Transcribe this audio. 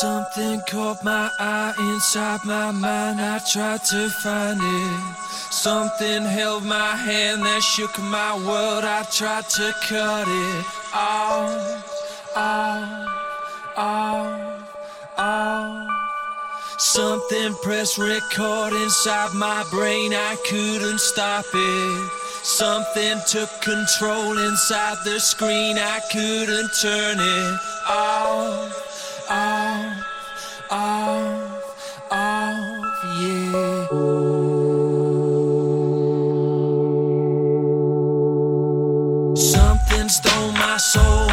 Something caught my eye inside my mind. I tried to find it. Something held my hand that shook my world. I tried to cut it off, off, off, off. Something pressed record inside my brain. I couldn't stop it. Something took control inside the screen. I couldn't turn it off, off, off, off. Yeah. Something stole my soul,